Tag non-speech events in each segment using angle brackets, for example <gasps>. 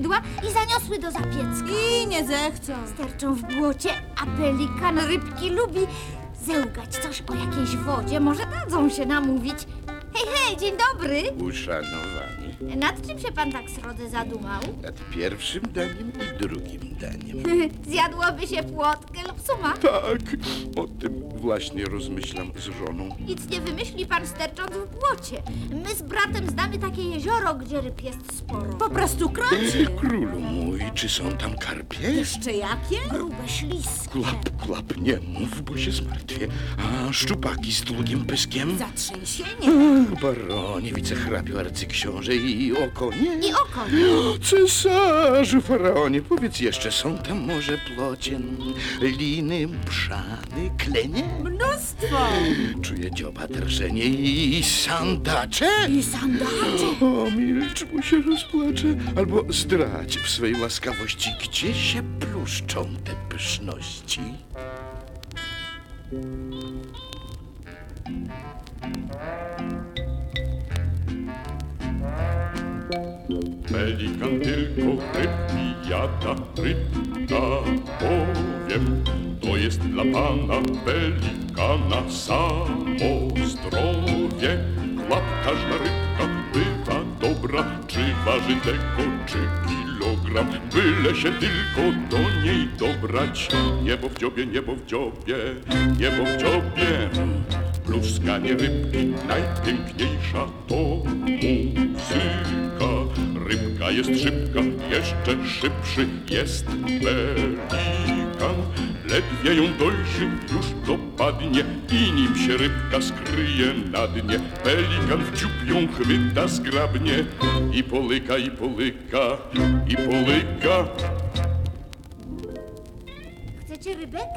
skrzydła i zaniosły do zapiecka. I nie zechcą. Sterczą w błocie, a pelikan rybki lubi zełgać coś o jakiejś wodzie. Może dadzą się namówić. Hej, hej, dzień dobry. Uszanowani Nad czym się pan tak srodę zadumał? nad pierwszym daniem i drugim daniem. <laughs> Zjadłoby się płotkę lub suma. Tak, o tym właśnie rozmyślam z żoną. Nic nie wymyśli pan stercząc w błocie. My z bratem znamy takie jezioro, gdzie ryb jest sporo. Po prostu krocie. Królu mój, czy są tam karpie? Jeszcze jakie? Grube śliskie. Klap, klap, nie mów, bo się zmartwię. A szczupaki z długim pyskiem? Zatrzęsienie. Ach, baronie, wicehrabiu arcyksiąże i oko nie? I oko. O, <gasps> Cesarzu, faraonie, powiedz jeszcze, są tam może plocien, liny, mszany, klenie? Mnóstwo. Czuję dzioba drżenie i sandacze? I sandacze. O, milcz, bo się rozpłaczę. Albo zdradź w swej łaskawości, gdzie się pluszczą te pyszności. Pelikan tylko rybki jada, rybka powiem. To jest dla pana pelikana samo zdrowie. Chlap każda rybka bywa dobra, czy waży tego, czy kilogram. Byle się tylko do niej dobrać. Niebo w dziobie, niebo w dziobie, niebo w dziobie. Pluskanie rybki najpiękniejsza to muzyka. Jest szybka, jeszcze szybszy jest pelikan. Ledwie ją dojrzy, już dopadnie i nim się rybka skryje na dnie. Pelikan w dziób ją chwyta zgrabnie i polyka, i polyka, i polyka. Chcecie rybek?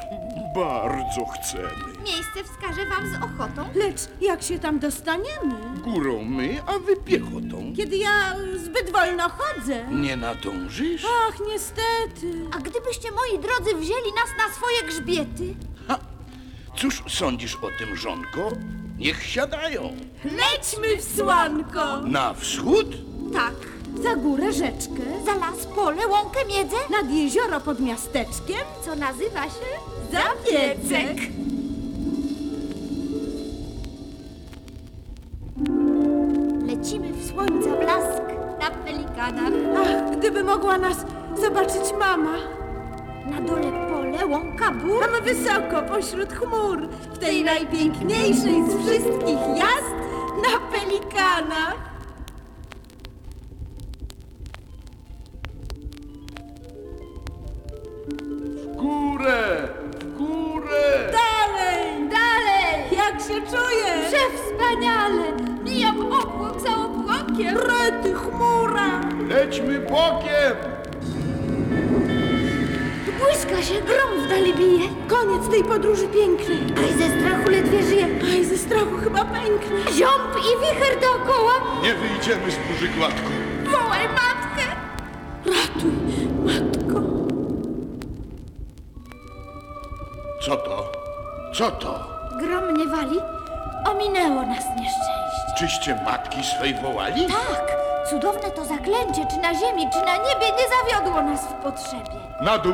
Bardzo chcemy. Miejsce wskażę wam z ochotą. Lecz jak się tam dostaniemy? Górą my, a wy piechotą. Kiedy ja zbyt wolno chodzę. Nie nadążysz? Ach, niestety. A gdybyście, moi drodzy, wzięli nas na swoje grzbiety? Ha! Cóż sądzisz o tym, żonko? Niech siadają. Lećmy w słonko. Na wschód? Tak. Za górę rzeczkę. Za las, pole, łąkę, miedzę, Nad jezioro pod miasteczkiem. co nazywa się... Zapiecek. Słońca blask na pelikanach. Ach, gdyby mogła nas zobaczyć mama. Na dole pole, łąka, bór. Tam wysoko pośród chmur, w tej najpiękniejszej z wszystkich jazd na pelikanach. Obłokiem. Rety, chmura. Lećmy bokiem! Błyska się, grom w dali bije. Koniec tej podróży pięknej. Aj, ze strachu ledwie żyję. Aj, ze strachu chyba pęknę. Ziąb i wicher dookoła. Nie wyjdziemy z burzy gładko. Wołaj matkę. Ratuj, matko. Co to? Co to? Grom nie wali. Ominęło nas nieszczęście. Czyście matki swej wołali? Tak, cudowne to zaklęcie, czy na ziemi, czy na niebie nie zawiodło nas w potrzebie. Na dół!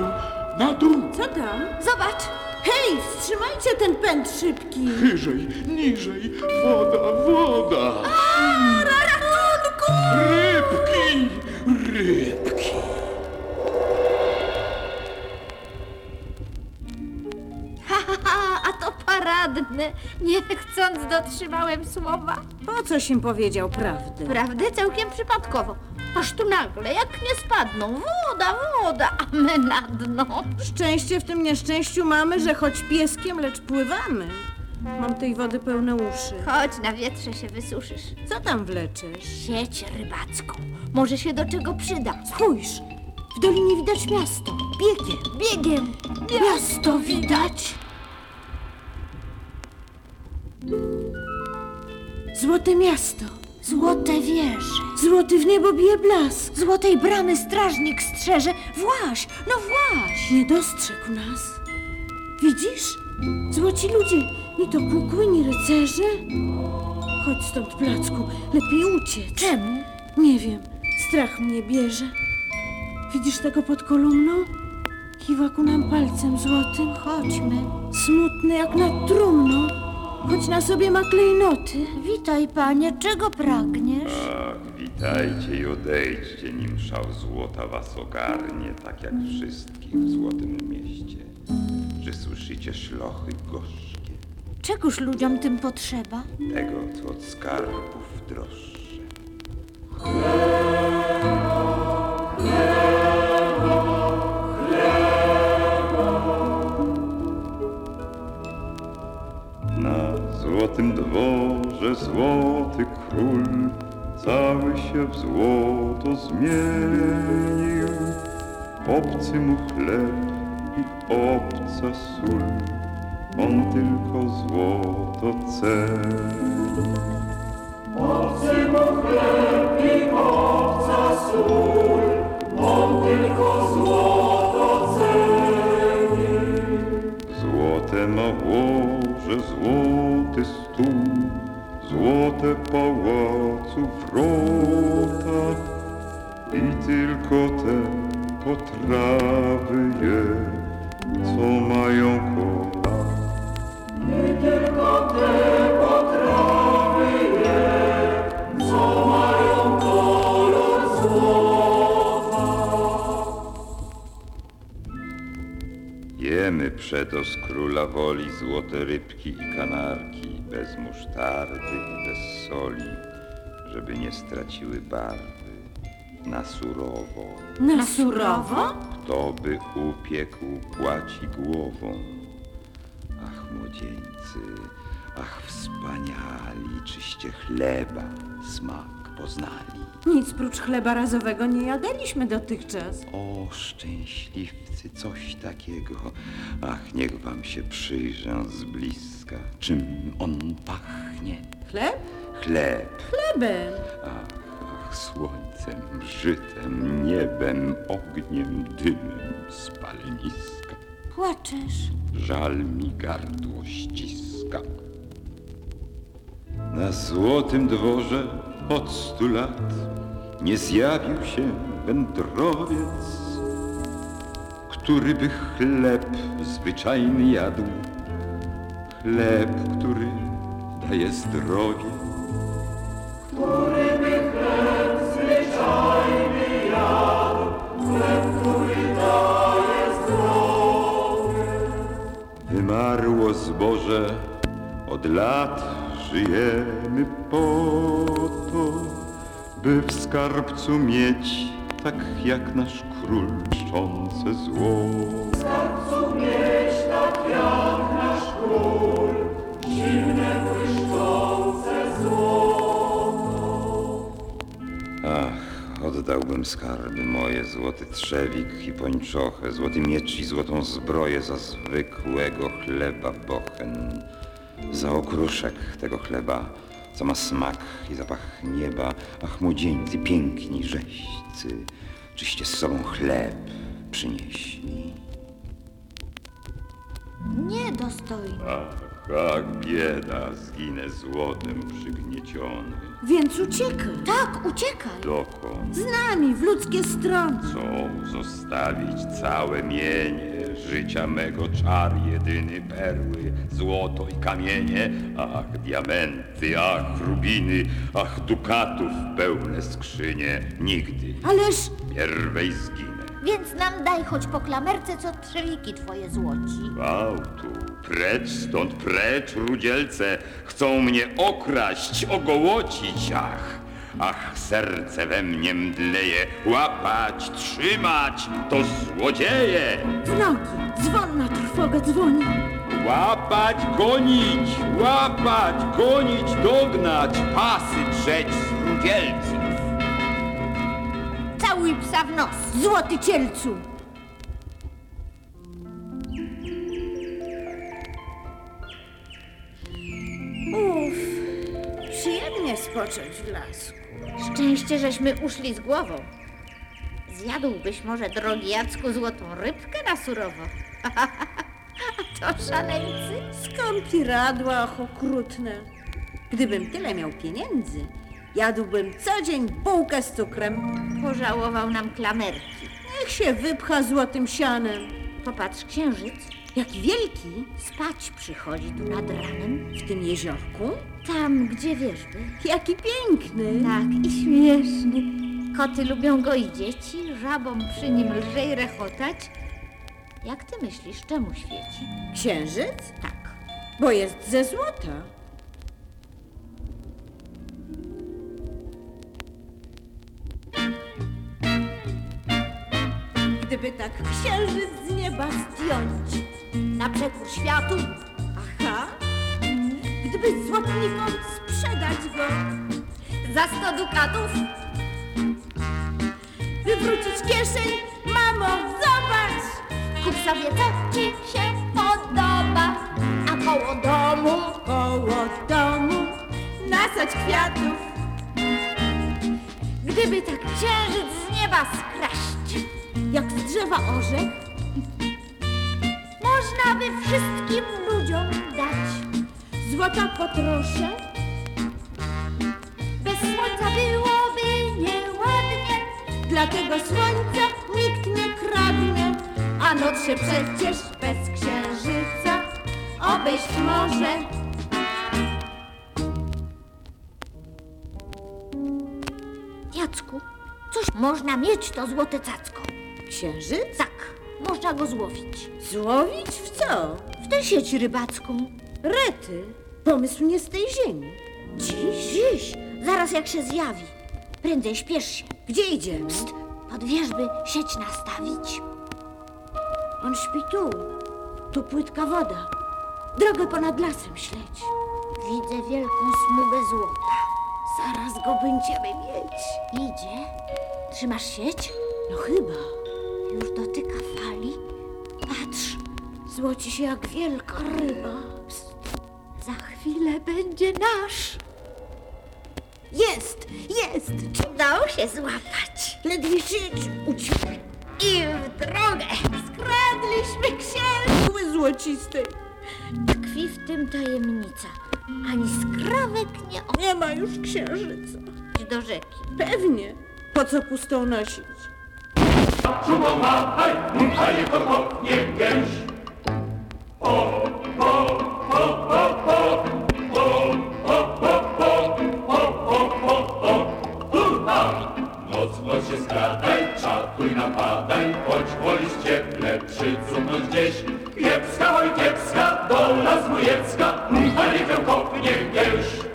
Na dół! Co tam? Zobacz, Hej, wstrzymajcie ten pęd szybki. Wyżej, niżej! Woda, woda! Ratunku! Rybki! Rybki! Paradne. Nie chcąc dotrzymałem słowa. Po coś im powiedział prawdę? Prawdę całkiem przypadkowo. Aż tu nagle, jak nie spadną, woda, woda, a my na dno. Szczęście w tym nieszczęściu mamy, że choć pieskiem, lecz pływamy. Mam tej wody pełne uszy. Chodź, na wietrze się wysuszysz. Co tam wleczesz? Sieć rybacką. Może się do czego przyda. Spójrz, w dolinie widać miasto. Biegiem. Biegiem. Miasto widać. Złote miasto. Złote wieże. Złoty w niebo bije blask. Złotej bramy strażnik strzeże. Właś, no właś. Nie dostrzegł nas. Widzisz? Złoci ludzie, ni to kukły, ni rycerze. Chodź stąd, placku, lepiej uciec. Czemu? Nie wiem, strach mnie bierze. Widzisz tego pod kolumną? Kiwa ku nam palcem złotym. Chodźmy. Smutny jak nad trumną, choć na sobie ma klejnoty. Witaj, panie, czego pragniesz? Ach, witajcie i odejdźcie, nim szał złota was ogarnie, tak jak wszystkich w złotym mieście. Czy słyszycie szlochy gorzkie, Czegoż ludziom tym potrzeba? tego, co od skarbów droższe? Złotym dworze złoty król cały się w złoto zmienił. Obcy mu chleb i obca sól, on tylko złoto ceni. Złote ma łoże, złoty stół, złote pałacu wrota i tylko te potrawy je, co mają kola. Jemy przeto z króla woli złote rybki i kanarki, bez musztardy i bez soli, żeby nie straciły barwy. Na surowo, Na surowo? kto by upiekł, płaci głową. Ach, młodzieńcy, ach, wspaniali, czyście chleba smak poznali. Nic prócz chleba razowego nie jadaliśmy dotychczas. O, szczęśliwcy, coś takiego. Ach, niech wam się przyjrzę z bliska. Czym on pachnie? Chleb? Chleb. Chlebem. Ach, ach, słońcem, żytem, niebem, ogniem, dymem, spaleniska. Płaczesz. Żal mi gardło ściska. Na złotym dworze od stu lat nie zjawił się wędrowiec, który by chleb zwyczajny jadł. Chleb, który daje zdrowie. Wymarło zboże, od lat żyjemy po to, by w skarbcu mieć, tak jak nasz król, błyszczące złoto. Skarby moje, złoty trzewik i pończochę, złoty miecz i złotą zbroję za zwykłego chleba bochen. Za okruszek tego chleba, co ma smak i zapach nieba. Ach, młodzieńcy, piękni rzeźcy, czyście z sobą chleb przynieśli. Niedostojny. Ach, bieda, zginę złotem przygnieciony. Więc uciekaj. Tak, uciekaj. Dokąd? Z nami, w ludzkie strony. Co zostawić całe mienie życia mego czar jedyny perły, złoto i kamienie, ach diamenty, ach rubiny, ach dukatów pełne skrzynie, nigdy Ależ pierwej zginę. Więc nam daj choć po klamerce, co trzewiki twoje złoci. Gwałtu, precz stąd, precz rudzielce, chcą mnie okraść, ogołocić, ach. Ach, serce we mnie mdleje, łapać, trzymać, to złodzieje! w nogi, dzwon na trwogę dzwoni. Łapać, gonić, łapać, gonić, dognać, pasy drzeć z rudzielców. Całuj psa w nos. Złoty cielcu. Uff, przyjemnie spocząć w lasku. Szczęście, żeśmy uszli z głową. Zjadłbyś może, drogi Jacku, złotą rybkę na surowo. <laughs> to szaleńcy. Skąpi radła, ach, okrutne. Gdybym tyle miał pieniędzy, jadłbym co dzień bułkę z cukrem. Pożałował nam klamerki. Niech się wypcha złotym sianem. Popatrz, księżyc Jaki wielki spać przychodzi tu nad ranem. w tym jeziorku. Tam, gdzie wierzby. Jaki piękny. Tak, i śmieszny. Koty lubią go i dzieci, żabom przy nim lżej rechotać. Jak ty myślisz, czemu świeci? Księżyc? Tak. Bo jest ze złota. Gdyby tak księżyc z nieba zdjąć. Na przekór światu Aha. Gdyby złotnikom sprzedać go. za sto dukatów Wywrócić kieszeń. Mamo, zobacz. kup sobie co ci się podoba. A koło domu Koło domu nasać kwiatów. Gdyby tak księżyc z nieba skraść, Jak z drzewa orzech. można by wszystkim ludziom dać. Złota potroszę. Bez słońca byłoby nieładnie, Dlatego słońca nikt nie kradnie, a noc się przecież bez księżyca obejść może. Jacku, coś można mieć to złote cacko. Księżyc? Tak, można go złowić. Złowić w co? W tę sieć rybacką. Rety. Pomysł nie z tej ziemi. Dziś? Dziś, zaraz jak się zjawi. Prędzej śpiesz się. Gdzie idziemy? Psst, pod wierzby sieć nastawić. On śpi tu. Tu płytka woda. Drogę ponad lasem śledź. Widzę wielką smugę złota. Zaraz go będziemy mieć. Idzie. Trzymasz sieć? No chyba. Już dotyka fali. Patrz, Złoci się jak wielka ryba. Psst, za chwilę będzie nasz. Jest! Jest! Udało się złapać. Ledwie sieć uciekł. I w drogę. Skradliśmy księżyc złocistej. Tkwi w tym tajemnica. Ani skrawek nie Nie ma już księżyca. odejść do rzeki. Pewnie. Po co pustą nosić? Mocno się skradaj, czatuj napadaj, choć wolisz cieple przycupnąć gdzieś. Kiepska, oj kiepska, dola zbójecka, a niech ją kopnie gęś.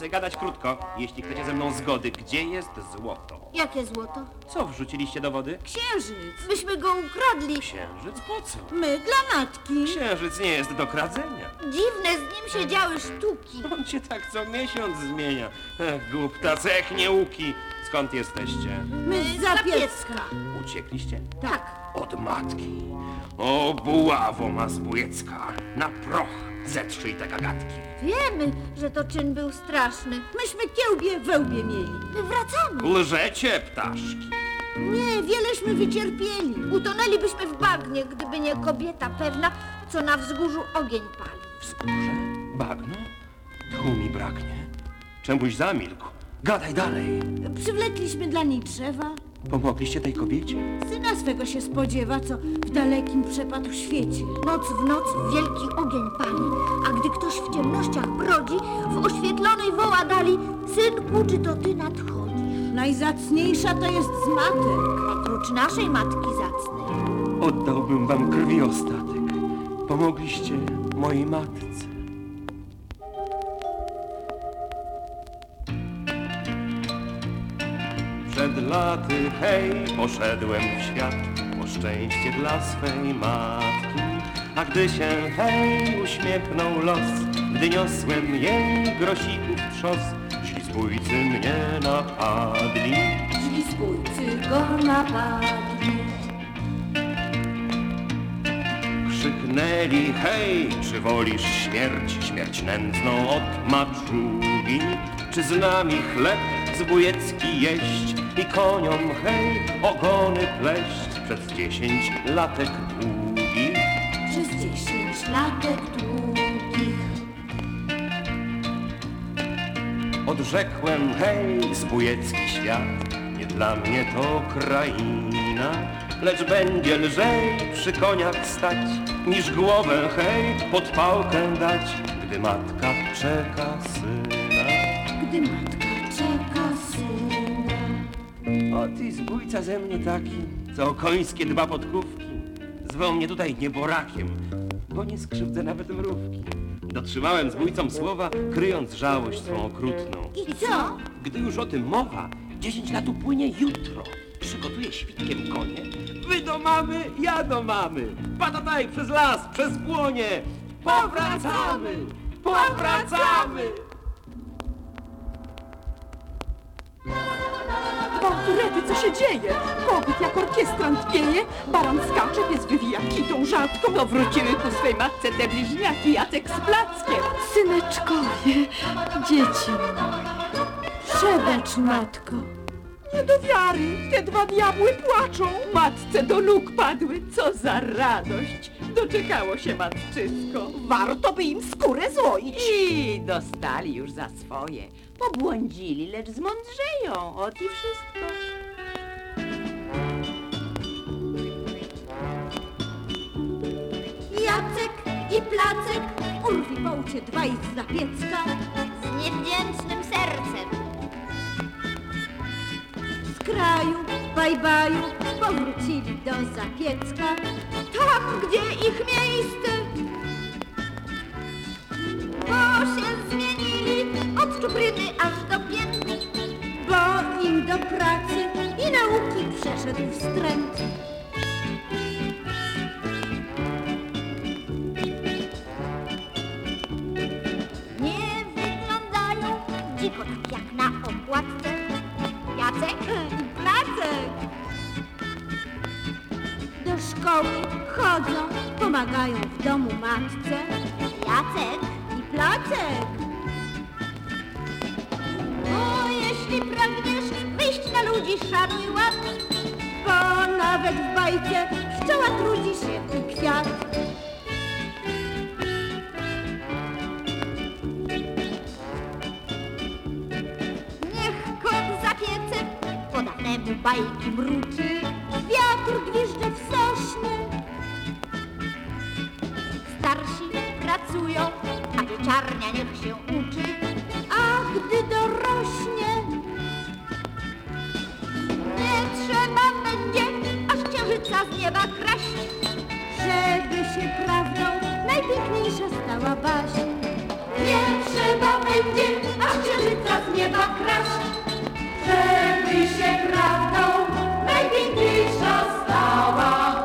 Biegusy, gadać krótko. Jeśli chcecie ze mną zgody, gdzie jest złoto? Jakie złoto? Co wrzuciliście do wody? Księżyc. Myśmy go ukradli. Księżyc? Po co? My dla matki. Księżyc nie jest do kradzenia. Dziwne z nim się działy sztuki. On się tak co miesiąc zmienia. Ech, głupta, cech nieuki. Skąd jesteście? My z Zapiecka. Uciekliście? Tak. Od matki. O, buławo mazbujecka. Na proch zetrzyj te gagatki. Wiemy, że to czyn był straszny. Myśmy kiełbie we łbie mieli. My wracamy. Lżecie, ptaszki. Nie, wieleśmy wycierpieli. Utonęlibyśmy w bagnie, gdyby nie kobieta pewna, co na wzgórzu ogień pali. Wzgórze? Bagno? Tu mi braknie. Czemuś zamilkł. Gadaj dalej. Przywlekliśmy dla niej drzewa. Pomogliście tej kobiecie? Syna swego się spodziewa, co w dalekim przepadł świecie. Noc w noc wielki ogień pali, a gdy ktoś w ciemnościach brodzi, w oświetlonej woła dali Synku, czy to ty nadchodzisz? Najzacniejsza to jest z matek. Oprócz naszej matki zacnej. Oddałbym wam krwiostatek. Pomogliście mojej matce. Przed laty, hej, poszedłem w świat po szczęście dla swej matki. A gdy się, hej, uśmiechnął los, gdy niosłem jej grosików trzos, źli zbójcy mnie napadli. Źli zbójcy go napadli. Krzyknęli, hej, czy wolisz śmierć, śmierć nędzną od maczugi? Czy z nami chleb zbójecki jeść i koniom hej, ogony pleść przez dziesięć latek długich. Przez dziesięć latek długich Odrzekłem hej, zbójecki świat, nie dla mnie to kraina, lecz będzie lżej przy koniach stać, niż głowę hej, pod pałkę dać, gdy matka czeka syna. Gdy matka O ty zbójca ze mnie taki, co o końskie dba podkówki. Zwą mnie tutaj nieborakiem, bo nie skrzywdzę nawet mrówki. Dotrzymałem zbójcom słowa, kryjąc żałość swą okrutną. I co? Gdy już o tym mowa, 10 lat upłynie jutro. Przygotuję świtkiem konie. Wy do mamy, ja do mamy. Patataj przez las, przez płonie. Powracamy! Powracamy! Rety, co się dzieje? Kogut jak orkiestrant pieje, baran skacze, pies wywija kitą rzadko. To wróciły ku swej matce te bliźniaki, Jacek z plackiem. Syneczkowie, dzieci moje, przebacz matko. Nie do wiary, te dwa diabły płaczą. Matce do nóg padły, co za radość. Doczekało się matczysko. Warto by im skórę złoić. I dostali już za swoje. Pobłądzili, lecz zmądrzeją. Ot i wszystko. Jacek i Placek urwi połcie dwaj z zapiecka Z niewdzięcznym sercem. Kraju, bajbaju powrócili do zapiecka. Tam, gdzie ich miejsce? Bo się zmienili od czupryny aż do pięt. Bo im do pracy i nauki przeszedł wstręt szkoły chodzą, pomagają w domu matce. Jacek i Placek. O, jeśli pragniesz wyjść na ludzi szanuj ład, Bo nawet w bajce pszczoła trudzi się i kwiat. Niech kot za piecem podanemu bajki mruczy wiatr gwizdże w sośnie. Starsi pracują, a pieczarnia niech się uczy, a gdy dorośnie, nie trzeba będzie aż księżyca z nieba kraść, żeby się prawdą najpiękniejsza stała baśń. Nie trzeba będzie aż księżyca z nieba kraść, żeby się prawdą najpiękniejsza 唠叨